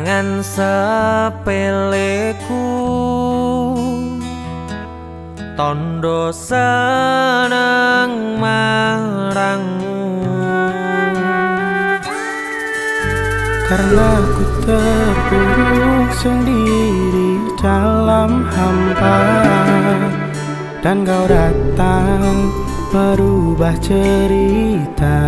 Tembangan sepeleku. Tondo seneng marangmu. Karena ku terpuruk sendiri dalam hampa. Dan kau datang merubah cerita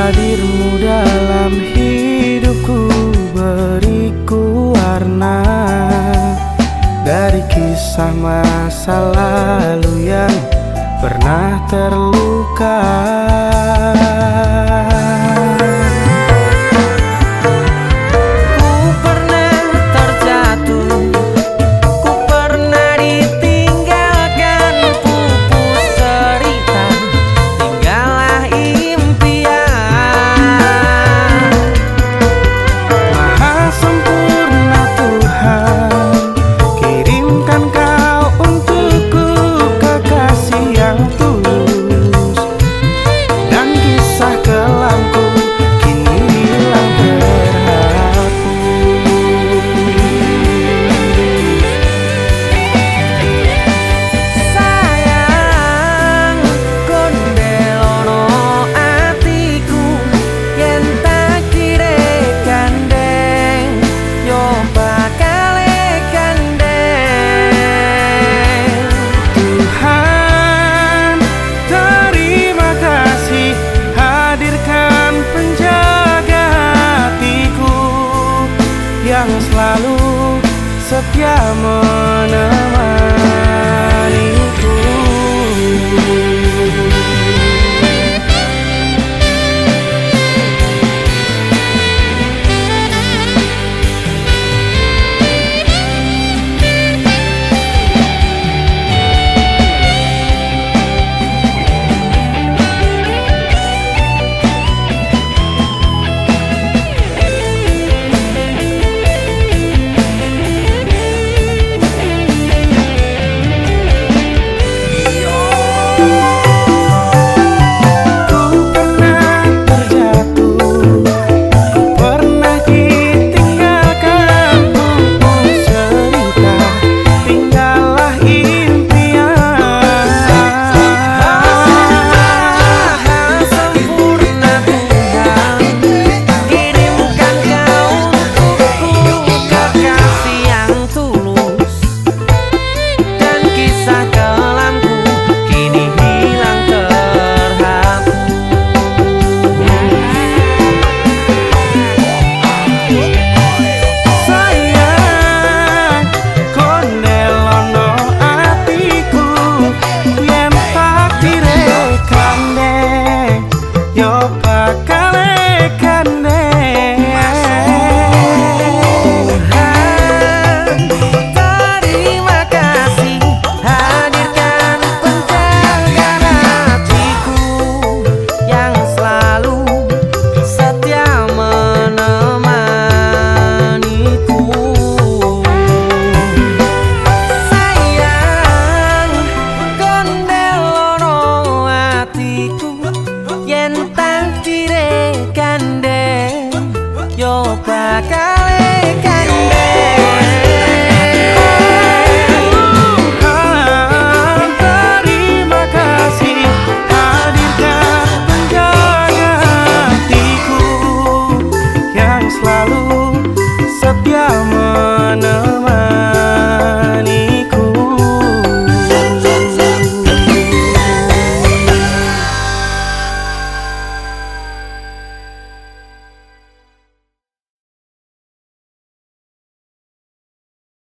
Hadirmu dalam hidupku beriku warna. Dari kisah masa lalu yang pernah terluka